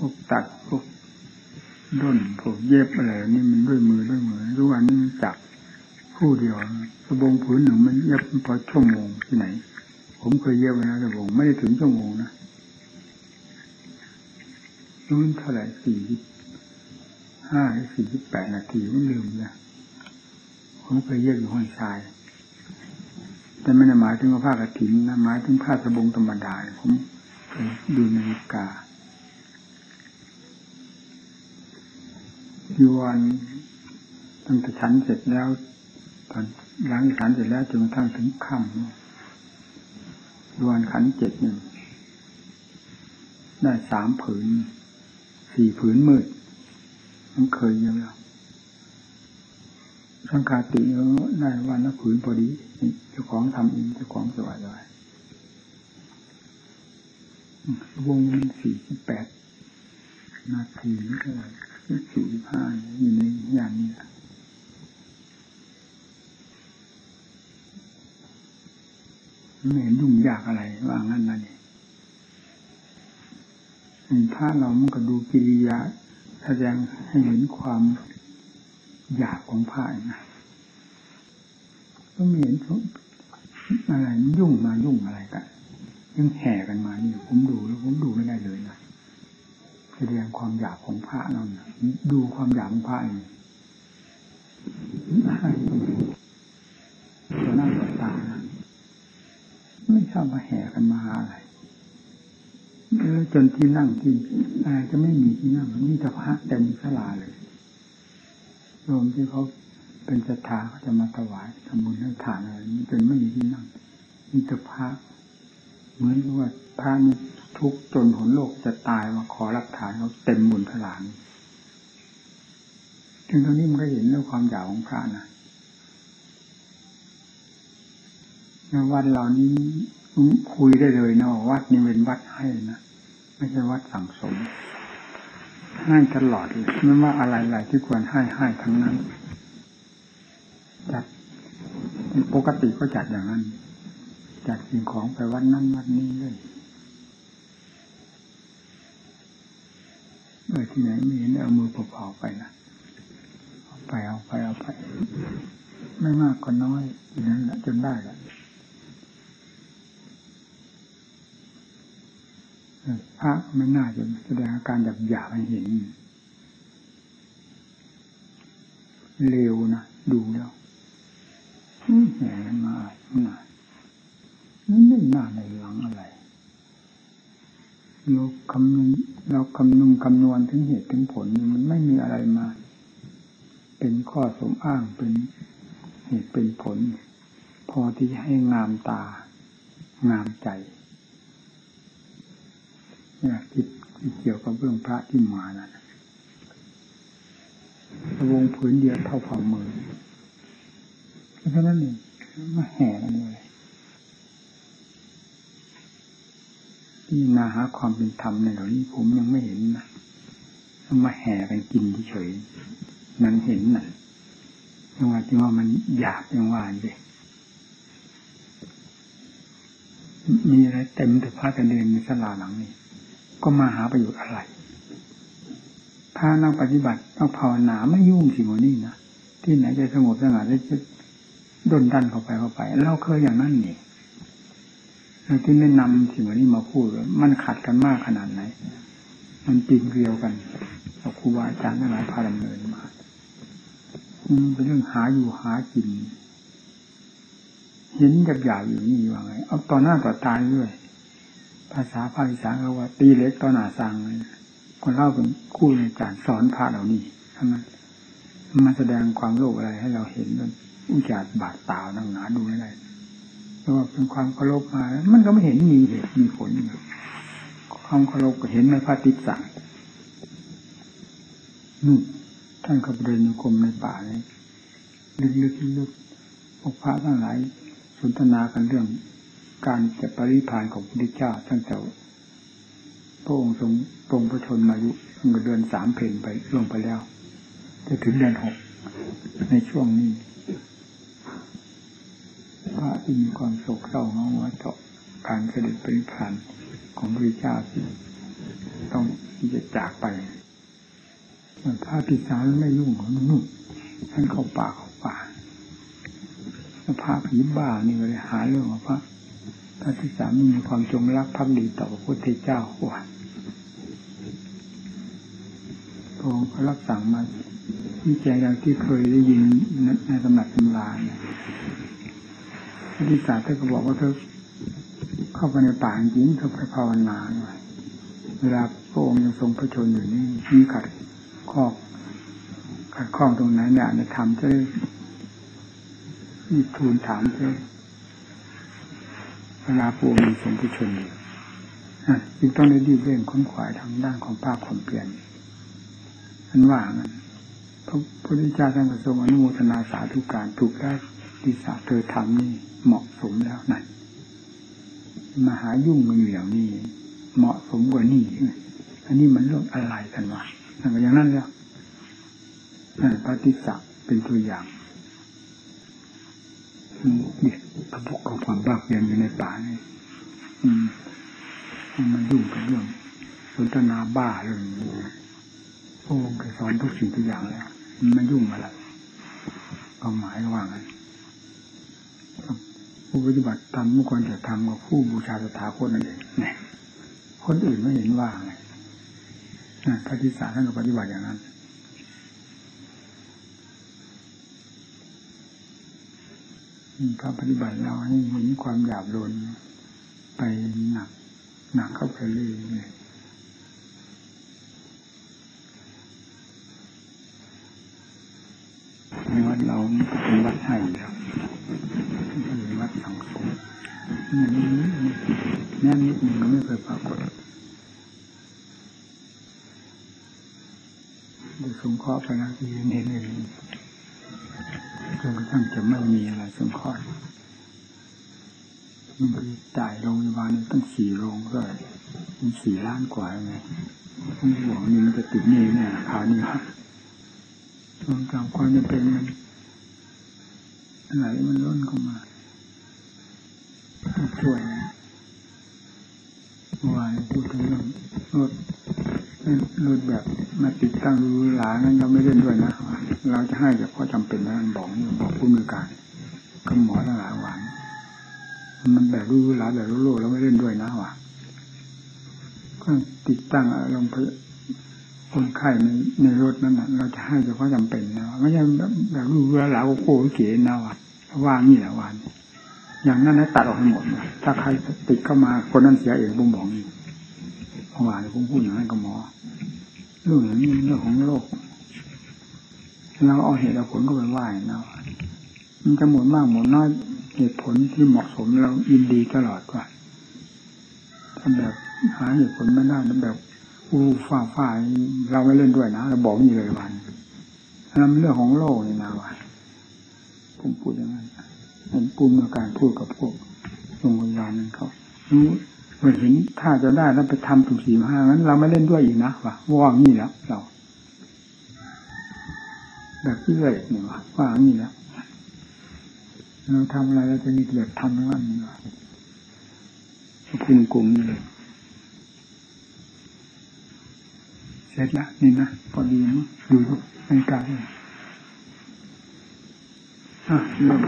พวกตัดพวกด้นพวกเย็บอะไรนี่มันด้วยมือด้วยมือทุกวันนี้มันจับผู้เดียวสบงผืนหนึ่งมันเย็บพอชั่วโมงที่ไหน ผมเคยเย็บนะสบงไม่ได้ถึงชั่วโมงนะนู้นเท่าไหร่สี่ห้าสี่สิบแปดนาทีไม่ลืมเลยผมเคยเย็บอยู่ห้องชาย แต่ไม่ได้หมายถึงว่าผ้ากระถิ่นนะหมายถึงผ้าสบงธรรมดาผมดูนาฬิกา วันตั้งแต่ฉันเสร็จแล้วตอนล้างฉันเสร็จแล้วจนกระทั่งถึงค่ำยวันขันเจ็ดหนึ่งได้สามผืนสี่ผืนมืดมันเคยเยอะแล้วสังคาติเออได้วันละผืนพอดีเจ้าของทำเองเจ้าของสบายเลยวงมันสี่สิบแปดนาทีเท่าไหร่ สี่สิบห้าอยู่ในอย่างนี้ไม่เห็นยุ่งยากอะไรว่างั้นนะนี่ถ้าเรามันก็ดูกิริยาแสดงให้เห็นความอยากของผ้านะก็ไม่เห็นอะไรยุ่งมายุ่งอะไรกันยังแห่กันมานี่ผมดูแล้วผมดูไม่ได้เลยนะ แสดงความอยากของพระเราเนี่ยดูความอยากของพระนี่ตัวหน้าตัวตาไม่ชอบมาแห่กันมาอะไรจนที่นั่งที่อะไรจะไม่มีที่นั่งมีแต่พระเต็มสลาเลยโยมที่เขาเป็นศรัทธาเขาจะมาถวายทำบุญให้ทานอะไรนี่จนไม่มีที่นั่งมีแต่พระเหมือนว่าพระนี่ ทุกจนหนโลกจะตายมาขอรับฐานเขาเต็มบุญขลานถึงตรงนี้มันก็เห็นเรื่องความอยากของพระนะในวัดเหล่านี้คุยได้เลยนะวัดนี้เป็นวัดให้นะไม่ใช่วัดสั่งสม ให้ตลอดเลยไม่ว่าอะไรๆที่ควรให้ให้ทั้งนั้นจัดปกติก็จัดอย่างนั้นจัดสิ่งของไปวัดนั้นวัดนี้เลย เมื่อที่ไหนไม่เห็นเอามือเปล่าๆไปนะเอาไปเอาไปเอาไป ไม่มากก็น้อยอย่างนั้นแหละจนได้ละพระไม่น่าจะแสดงอาการแบบหยาบให้เห็นเร็วนะดูแล้วแหมมาหนาไม่น่าในหลังอะไรเราคำนึงเราคำนึงคำนวณถึงเหตุถึงผลมันไม่มีอะไรมา เป็นข้อสมอ้างเป็นเหตุเป็นผล พอที่ให้งามตา งามใจเนี่ยคิดเกี่ยวกับเรื่องพระที่มานะวงผืนเดียวเท่าฝ่ามือเพราะนั้นเองมาแห่กันเลย ที่นาหาความเป็นธรรมในเหล่านี้ผมยังไม่เห็นนะมาแห่กันกินเฉยนั้นเห็นน่ะยังว่าที่ว่ามันอยากยังว่าเลยมีอะไรเต็มแต่ผ้ากันเดินในสลาหลังนี้ ก็มาหาประโยชน์อะไร ถ้าเราปฏิบัติเราภาวนาไม่ยุ่งสิ่งนี้นะที่ไหนจะสงบสงัดจะดนดันเข้าไปเข้าไป เราเคยอย่างนั้นนี่ ที่ไม่นำสิ่งนี้มาพูดมันขัดกันมากขนาดไหน มันปีนเรียวกันกับครูบาอาจารย์ทั้งหลายพาดำเนินมาเป็นเรื่องหาอยู่หากินเห็นกับหยาบอยู่นี่ว่าไง เอาต่อหน้าต่อตาด้วย ภาษาภาคอีสานเขาว่า ตีเล็กต่อหน้าสังคนเล่าเป็นคู่ในจารสอนพระเหล่านี้ทั้งนั้นมาแสดงความโลภอะไรให้เราเห็นด้วยอุจจารบาดตาหนังหนาดูไม่ได้ เพราะว่าเป็นความเคารพมา มันก็ไม่เห็นมีเหตุมีผลความเคารพก็เห็นในพระติสังนี่ท่านขับเดินโยกรมในป่าเลยลึกๆลึกพวกพระทั้งหลายสนทนากันเรื่องการจะปริพานของพระพุทธเจ้าตั้งแต่พระองค์ทรงตรงพระชนมายุเดือนสามเพนไปล่วงไปแล้ว จะถึงเดือนหกในช่วงนี้ ระที่มีความโศกเศร้าเงาหัวเจาะการเสด็จปริพานของพระเจ้าที่ต้องที่จะจากไปส่วนพระพิสารไม่ยุ่งของนุ่นท่านเข้าป่าเข้าป่าแล้วพระผีบ้านี่เลยหาเรื่องว่าพระพระพิสารม่มีความจงรักภักดีต่อพระพุทธเจ้าว่าพระองค์ก็รับสั่งมาที่แจงอย่างที่เคยได้ยินในตำหนักตำรา เนี่ยพระพิสารท่านก็บอกว่าเธอเข้าไปในป่าจริงเธอไปภาวนาหน่อยเวลาพระองค์ยังทรงพระชนอยู่นี่มีขัดข้อขัดข้องตรงไหนเนี่ยในธรรมจะได้ทูลถามเพื่อเวลาพระองค์ยังทรงพระชนอยู่จึงต้องได้รีเร่งค้นขวายทางด้านของภาคความเปลี่ยนอันว่างั้นพระพุทธเจ้าท่านทรงอนุโมทนาสาธุการถูกได้ที่สาเธอทำนี่ เหมาะสมแล้วนั่นมาหายุ่งมันเหลี่ยวนี่เหมาะสมกว่านี่อันนี้มันเรื่องอะไรกันวะอย่างนั้นแล้วนั่นปฏิสักเป็นตัวอย่างเด็กพระพุกกับความบ้าเพียนอยู่ในป่านี่มมันยุ่งกับเรื่องสนทนาบ้าเรื่องนี้พระองค์เคยสอนทุกสิ่งทุกอย่างแล้วมันไม่ยุ่งอะไรความหมายว่าไง ผู้ปฏิบัติทำเมื่อก่อนจะทำกับผู้บูชาสถาคตนั่นเองนี่คนอื่นไม่เห็นว่าไงพระทิสาท่านก็ปฏิบัติอย่างนั้น พระปฏิบัติเราให้เห็นความหยาบโลนไปหนักหนักเข้าไปเรื่อยในวัดเราเป็นวัดไทยแล้ว เป็นวัดสังสมนี่นี่แน่นิดหนึ่งไม่เคยปรากฏดูสงเคราะห์ไปนะที่เห็นเห็นเองจนกระทั่งจะไม่มีอะไรสงเคราะห์มันไปจ่ายโรงพยาบาลตั้งสี่โรงก็มันสี่ล้านกว่าไงผมบอกนี่มันจะติดหนี้เนี่ยคราวนี้ครับรวมจากความจะเป็นมันอะไรมันล้นเข้ามา ช่วยนะเมื่อวานพูดถึงเรื่องรถรถแบบมาติดตั้งรูหลานั้นเราไม่เล่นด้วยนะ เราจะให้แต่พอจำเป็นนั้นบอกบอกผู้มือการก็หมอทั้งหลายหวานมันแบบรูหลาแบบโลเราไม่เล่นด้วยนะว่ะก็ติดตั้งลงไปคนไข้ในในรถนั้นนะเราจะให้เฉพาะจำเป็นนะไม่ใช่แบบรูหลาโกโก้เก๋นะว่ะว่านี่แหละวัน อย่างนั้นนะตัดออกให้หมด ถ้าใครติดเข้ามาคนนั้นเสียเองผมบอกนี่เมื่อวานผมพูดอย่างนั้นกับหมอเรื่องอย่างนี้เรื่องของโลกเราเอาเหตุเอาผลก็ไปว่านะมันจะหมดมากหมดน้อยเหตุผลที่เหมาะสมเรายินดีตลอดว่าถ้าแบบหาเหตุผลไม่ได้แบบอู้ฟ้าฟ้าเราไม่เล่นด้วยนะเราบอกนี่เลยวันนั่นเรื่องของโลกนี่นะวันผมพูดอย่างนั้น ผมปูมการพูดกับพวกโรงพยาบาลนั้นเขารู้เมื่อเห็นถ้าจะได้แล้วไปทำถึงสี่ห้านั้น เราไม่เล่นด้วยอีกนะว่ะว่างนี่แล้วเราแบบที่เลยเนี่ยว่ะว่างนี่แล้วเราทำอะไรเราจะมีเกียรติทำทั้งนั้นนี่ว่ะคุมกลุ่มนี่เลยเสร็จละนี่นะพอดีมั้งดูนาฬิกาอะเริ่ม